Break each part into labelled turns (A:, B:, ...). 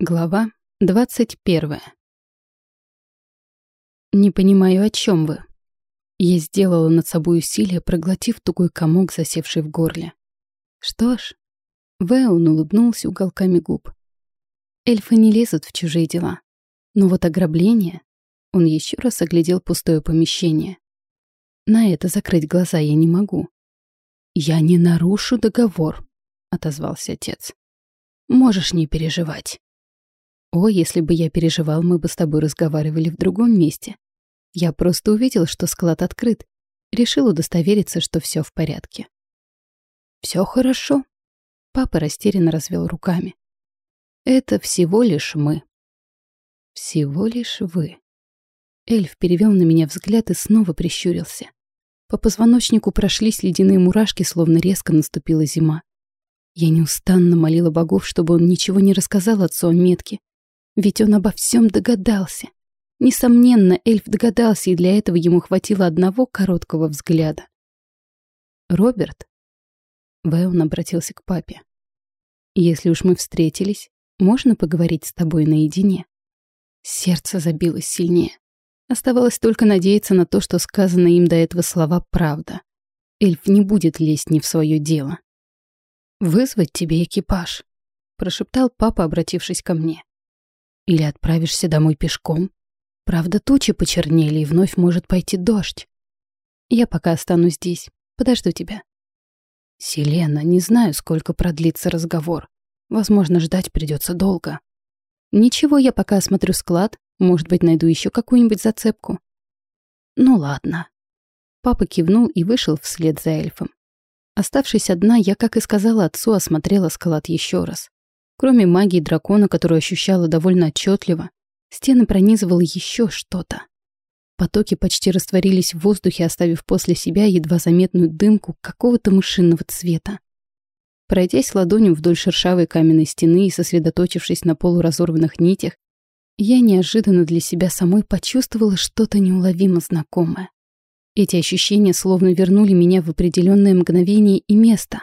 A: Глава двадцать первая. «Не понимаю, о чем вы?» Я сделала над собой усилие, проглотив тугой комок, засевший в горле. «Что ж...» Вэон улыбнулся уголками губ. «Эльфы не лезут в чужие дела. Но вот ограбление...» Он еще раз оглядел пустое помещение. «На это закрыть глаза я не могу». «Я не нарушу договор», — отозвался отец. «Можешь не переживать». О, если бы я переживал, мы бы с тобой разговаривали в другом месте. Я просто увидел, что склад открыт. Решил удостовериться, что все в порядке. Все хорошо. Папа растерянно развел руками. Это всего лишь мы. Всего лишь вы. Эльф перевел на меня взгляд и снова прищурился. По позвоночнику прошлись ледяные мурашки, словно резко наступила зима. Я неустанно молила богов, чтобы он ничего не рассказал отцу о метке, ведь он обо всем догадался. Несомненно, эльф догадался, и для этого ему хватило одного короткого взгляда. «Роберт?» Вэон обратился к папе. «Если уж мы встретились, можно поговорить с тобой наедине?» Сердце забилось сильнее. Оставалось только надеяться на то, что сказанные им до этого слова правда. Эльф не будет лезть не в свое дело. «Вызвать тебе экипаж», — прошептал папа, обратившись ко мне. Или отправишься домой пешком. Правда, тучи почернели, и вновь может пойти дождь. Я пока останусь здесь. Подожду тебя. Селена, не знаю, сколько продлится разговор. Возможно, ждать придется долго. Ничего, я пока осмотрю склад. Может быть, найду еще какую-нибудь зацепку. Ну ладно. Папа кивнул и вышел вслед за эльфом. Оставшись одна, я, как и сказала отцу, осмотрела склад еще раз. Кроме магии дракона, которую ощущала довольно отчетливо, стены пронизывало еще что-то. Потоки почти растворились в воздухе, оставив после себя едва заметную дымку какого-то мышиного цвета. Пройдясь ладонью вдоль шершавой каменной стены и сосредоточившись на полуразорванных нитях, я неожиданно для себя самой почувствовала что-то неуловимо знакомое. Эти ощущения словно вернули меня в определенное мгновение и место.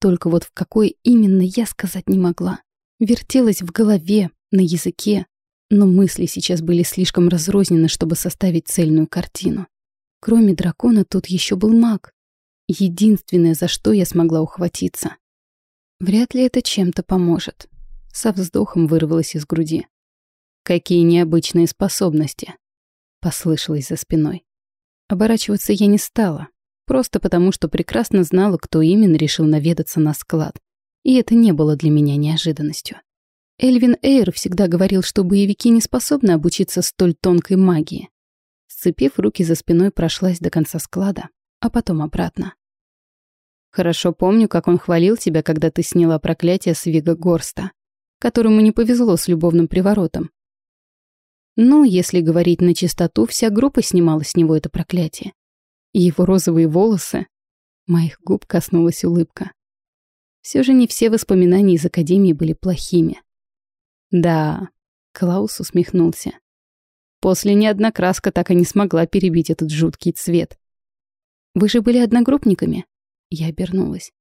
A: Только вот в какое именно я сказать не могла. Вертелась в голове, на языке, но мысли сейчас были слишком разрознены, чтобы составить цельную картину. Кроме дракона тут еще был маг. Единственное, за что я смогла ухватиться. Вряд ли это чем-то поможет. Со вздохом вырвалась из груди. «Какие необычные способности!» Послышалось за спиной. Оборачиваться я не стала, Просто потому, что прекрасно знала, кто именно решил наведаться на склад. И это не было для меня неожиданностью. Эльвин Эйр всегда говорил, что боевики не способны обучиться столь тонкой магии. Сцепив руки за спиной, прошлась до конца склада, а потом обратно. Хорошо помню, как он хвалил тебя, когда ты сняла проклятие с Вига Горста, которому не повезло с любовным приворотом. Ну, если говорить на чистоту, вся группа снимала с него это проклятие и его розовые волосы. Моих губ коснулась улыбка. Все же не все воспоминания из Академии были плохими. Да, Клаус усмехнулся. После ни одна краска так и не смогла перебить этот жуткий цвет. Вы же были одногруппниками? Я обернулась.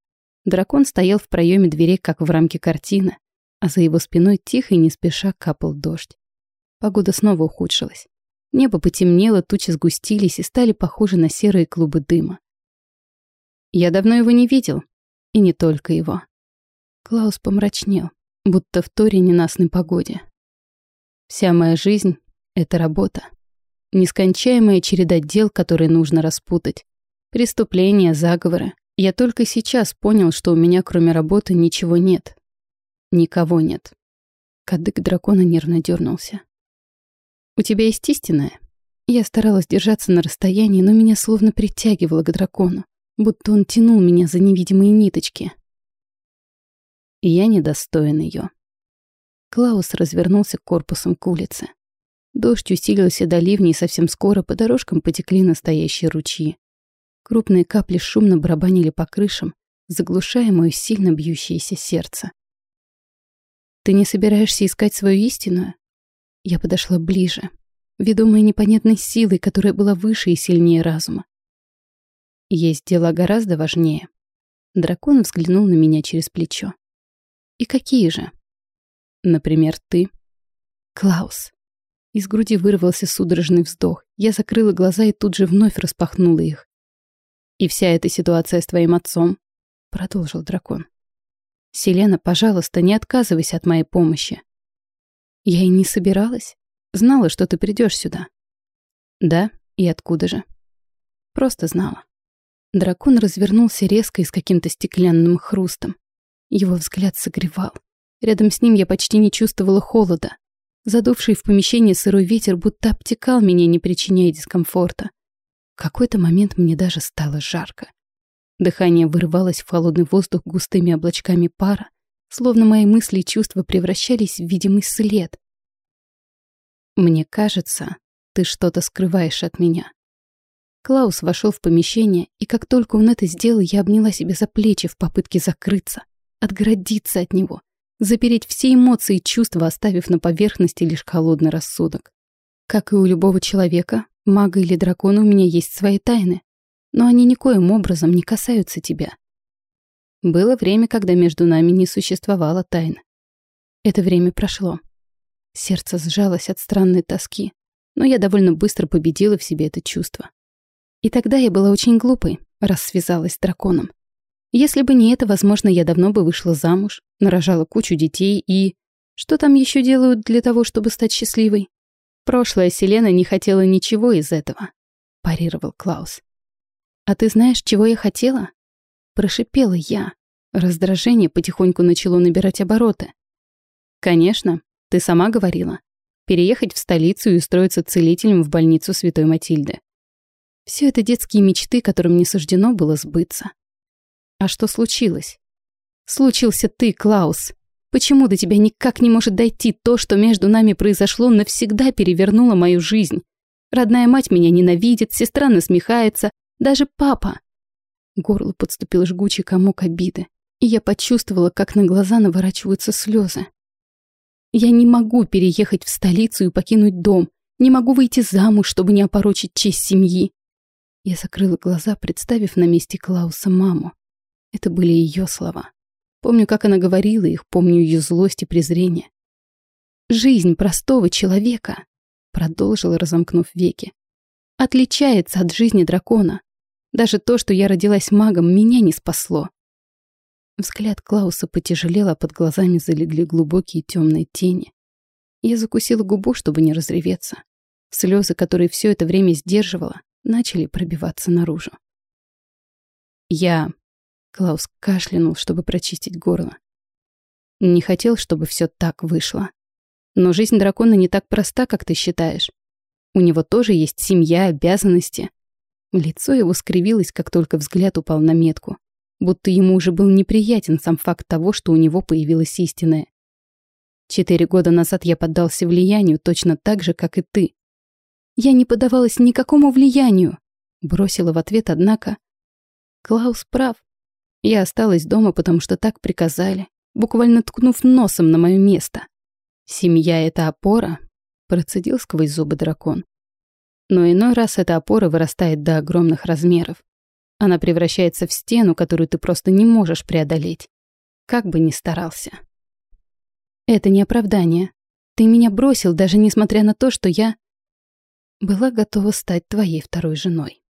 A: Дракон стоял в проеме дверей, как в рамке картины, а за его спиной тихо и не спеша капал дождь. Погода снова ухудшилась. Небо потемнело, тучи сгустились и стали похожи на серые клубы дыма. Я давно его не видел. И не только его. Клаус помрачнел, будто в торе ненастной погоде. Вся моя жизнь — это работа. Нескончаемая череда дел, которые нужно распутать. Преступления, заговоры. Я только сейчас понял, что у меня кроме работы ничего нет. Никого нет. Кадык дракона нервно дернулся. «У тебя есть истинная?» Я старалась держаться на расстоянии, но меня словно притягивало к дракону, будто он тянул меня за невидимые ниточки. И я недостоин ее. Клаус развернулся корпусом к улице. Дождь усилился до ливней, и совсем скоро по дорожкам потекли настоящие ручьи. Крупные капли шумно барабанили по крышам, заглушая мое сильно бьющееся сердце. «Ты не собираешься искать свою истинную?» Я подошла ближе, ведомая непонятной силой, которая была выше и сильнее разума. Есть дела гораздо важнее. Дракон взглянул на меня через плечо. И какие же? Например, ты. Клаус. Из груди вырвался судорожный вздох. Я закрыла глаза и тут же вновь распахнула их. И вся эта ситуация с твоим отцом, продолжил дракон. Селена, пожалуйста, не отказывайся от моей помощи. Я и не собиралась. Знала, что ты придешь сюда. Да, и откуда же? Просто знала. Дракон развернулся резко и с каким-то стеклянным хрустом. Его взгляд согревал. Рядом с ним я почти не чувствовала холода. Задувший в помещение сырой ветер будто обтекал меня, не причиняя дискомфорта. В какой-то момент мне даже стало жарко. Дыхание вырывалось в холодный воздух густыми облачками пара, словно мои мысли и чувства превращались в видимый след. «Мне кажется, ты что-то скрываешь от меня». Клаус вошел в помещение, и как только он это сделал, я обняла себя за плечи в попытке закрыться, отгородиться от него, запереть все эмоции и чувства, оставив на поверхности лишь холодный рассудок. Как и у любого человека, мага или дракона у меня есть свои тайны, но они никоим образом не касаются тебя. Было время, когда между нами не существовало тайн. Это время прошло. Сердце сжалось от странной тоски, но я довольно быстро победила в себе это чувство. И тогда я была очень глупой, раз связалась с драконом. Если бы не это, возможно, я давно бы вышла замуж, нарожала кучу детей и... Что там еще делают для того, чтобы стать счастливой? Прошлая Селена не хотела ничего из этого, парировал Клаус. А ты знаешь, чего я хотела? Прошипела я. Раздражение потихоньку начало набирать обороты. Конечно, ты сама говорила. Переехать в столицу и устроиться целителем в больницу Святой Матильды. Все это детские мечты, которым не суждено было сбыться. А что случилось? Случился ты, Клаус. Почему до тебя никак не может дойти то, что между нами произошло, навсегда перевернуло мою жизнь? Родная мать меня ненавидит, сестра насмехается, даже папа. Горло подступил жгучий комок обиды, и я почувствовала, как на глаза наворачиваются слезы. Я не могу переехать в столицу и покинуть дом. Не могу выйти замуж, чтобы не опорочить честь семьи. Я закрыла глаза, представив на месте Клауса маму. Это были ее слова. Помню, как она говорила их, помню ее злость и презрение. «Жизнь простого человека», — продолжила, разомкнув веки, «отличается от жизни дракона. Даже то, что я родилась магом, меня не спасло. Взгляд Клауса потяжелел, а под глазами залегли глубокие темные тени. Я закусила губу, чтобы не разреветься. Слезы, которые все это время сдерживала, начали пробиваться наружу. Я... Клаус кашлянул, чтобы прочистить горло. Не хотел, чтобы все так вышло. Но жизнь дракона не так проста, как ты считаешь. У него тоже есть семья, обязанности. Лицо его скривилось, как только взгляд упал на метку будто ему уже был неприятен сам факт того, что у него появилась истинная. Четыре года назад я поддался влиянию точно так же, как и ты. Я не поддавалась никакому влиянию, бросила в ответ, однако... Клаус прав. Я осталась дома, потому что так приказали, буквально ткнув носом на мое место. Семья — это опора, процедил сквозь зубы дракон. Но иной раз эта опора вырастает до огромных размеров. Она превращается в стену, которую ты просто не можешь преодолеть. Как бы ни старался. Это не оправдание. Ты меня бросил, даже несмотря на то, что я... Была готова стать твоей второй женой.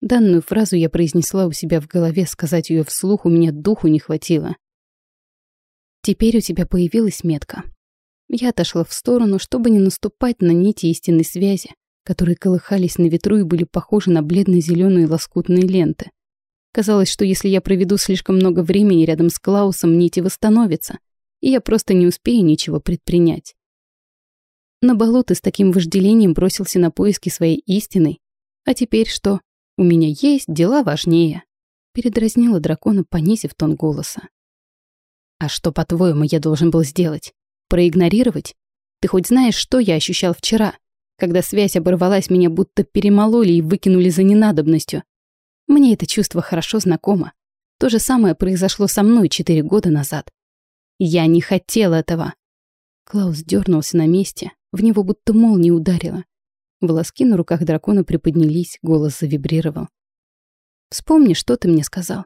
A: Данную фразу я произнесла у себя в голове, сказать ее вслух у меня духу не хватило. Теперь у тебя появилась метка. Я отошла в сторону, чтобы не наступать на нити истинной связи, которые колыхались на ветру и были похожи на бледно-зеленые лоскутные ленты. Казалось, что если я проведу слишком много времени рядом с Клаусом, нити восстановятся, и я просто не успею ничего предпринять. На балу с таким вожделением бросился на поиски своей истины. А теперь что? У меня есть дела важнее. Передразнила дракона, понизив тон голоса. А что, по-твоему, я должен был сделать? Проигнорировать? Ты хоть знаешь, что я ощущал вчера? Когда связь оборвалась, меня будто перемололи и выкинули за ненадобностью. Мне это чувство хорошо знакомо. То же самое произошло со мной четыре года назад. Я не хотел этого. Клаус дернулся на месте, в него будто молния ударила. Волоски на руках дракона приподнялись, голос завибрировал. «Вспомни, что ты мне сказал.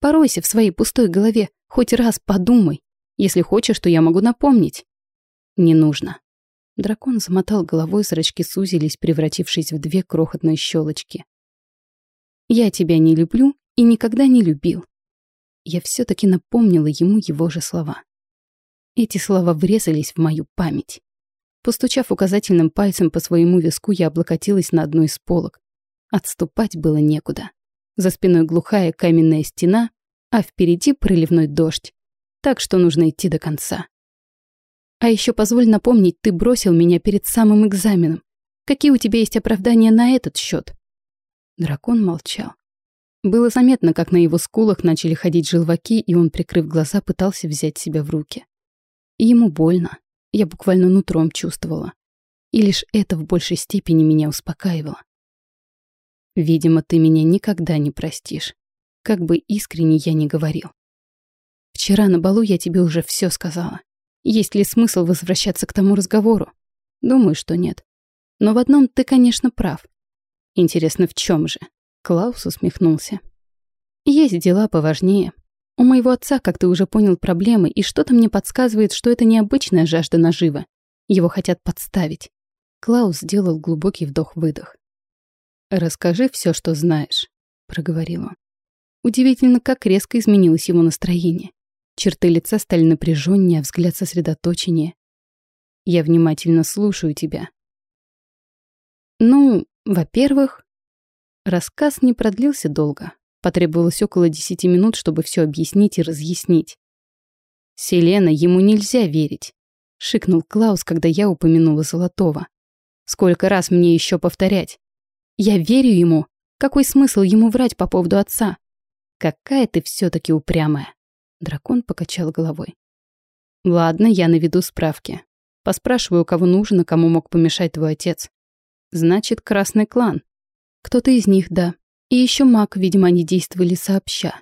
A: Поройся в своей пустой голове, хоть раз подумай. Если хочешь, то я могу напомнить. Не нужно. Дракон замотал головой, зрачки сузились, превратившись в две крохотные щелочки. «Я тебя не люблю и никогда не любил». Я все таки напомнила ему его же слова. Эти слова врезались в мою память. Постучав указательным пальцем по своему виску, я облокотилась на одну из полок. Отступать было некуда. За спиной глухая каменная стена, а впереди проливной дождь. Так что нужно идти до конца. А еще позволь напомнить, ты бросил меня перед самым экзаменом. Какие у тебя есть оправдания на этот счет? Дракон молчал. Было заметно, как на его скулах начали ходить желваки, и он, прикрыв глаза, пытался взять себя в руки. Ему больно. Я буквально нутром чувствовала. И лишь это в большей степени меня успокаивало. Видимо, ты меня никогда не простишь. Как бы искренне я ни говорил. Вчера на балу я тебе уже все сказала. Есть ли смысл возвращаться к тому разговору? Думаю, что нет. Но в одном ты, конечно, прав. Интересно, в чем же? Клаус усмехнулся. Есть дела поважнее. У моего отца, как ты уже понял, проблемы, и что-то мне подсказывает, что это необычная жажда нажива. Его хотят подставить. Клаус сделал глубокий вдох-выдох. «Расскажи все, что знаешь», — проговорил он. Удивительно, как резко изменилось его настроение. Черты лица стали напряженнее, а взгляд сосредоточеннее. Я внимательно слушаю тебя. Ну, во-первых, рассказ не продлился долго. Потребовалось около десяти минут, чтобы все объяснить и разъяснить. «Селена, ему нельзя верить», — шикнул Клаус, когда я упомянула Золотого. «Сколько раз мне еще повторять? Я верю ему. Какой смысл ему врать по поводу отца? Какая ты все таки упрямая». Дракон покачал головой. «Ладно, я наведу справки. Поспрашиваю, кого нужно, кому мог помешать твой отец. Значит, красный клан. Кто-то из них, да. И еще маг, видимо, они действовали сообща.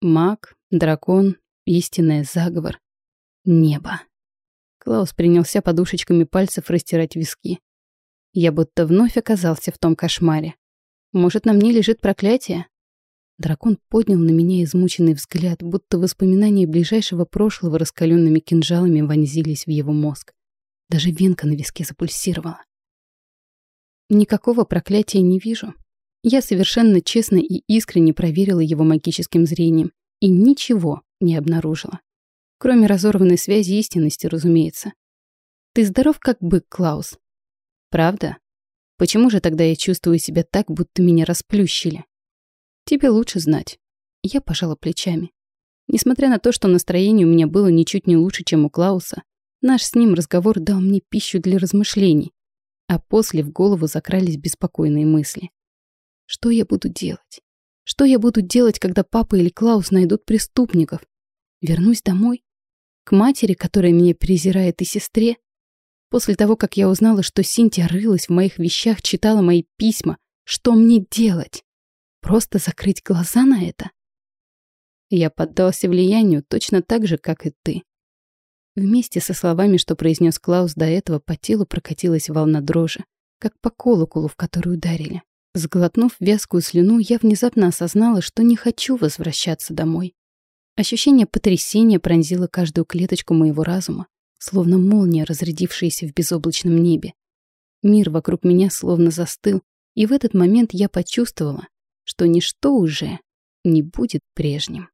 A: Маг, дракон, истинный заговор. Небо. Клаус принялся подушечками пальцев растирать виски. Я будто вновь оказался в том кошмаре. Может, на мне лежит проклятие? Дракон поднял на меня измученный взгляд, будто воспоминания ближайшего прошлого раскаленными кинжалами вонзились в его мозг. Даже венка на виске запульсировала. Никакого проклятия не вижу. Я совершенно честно и искренне проверила его магическим зрением и ничего не обнаружила. Кроме разорванной связи истинности, разумеется. Ты здоров как бык, Клаус. Правда? Почему же тогда я чувствую себя так, будто меня расплющили? Тебе лучше знать. Я пожала плечами. Несмотря на то, что настроение у меня было ничуть не лучше, чем у Клауса, наш с ним разговор дал мне пищу для размышлений, а после в голову закрались беспокойные мысли. Что я буду делать? Что я буду делать, когда папа или Клаус найдут преступников? Вернусь домой? К матери, которая меня презирает, и сестре? После того, как я узнала, что Синтия рылась в моих вещах, читала мои письма, что мне делать? Просто закрыть глаза на это? Я поддался влиянию точно так же, как и ты. Вместе со словами, что произнес Клаус до этого, по телу прокатилась волна дрожи, как по колоколу, в который ударили. Сглотнув вязкую слюну, я внезапно осознала, что не хочу возвращаться домой. Ощущение потрясения пронзило каждую клеточку моего разума, словно молния, разрядившаяся в безоблачном небе. Мир вокруг меня словно застыл, и в этот момент я почувствовала, что ничто уже не будет прежним.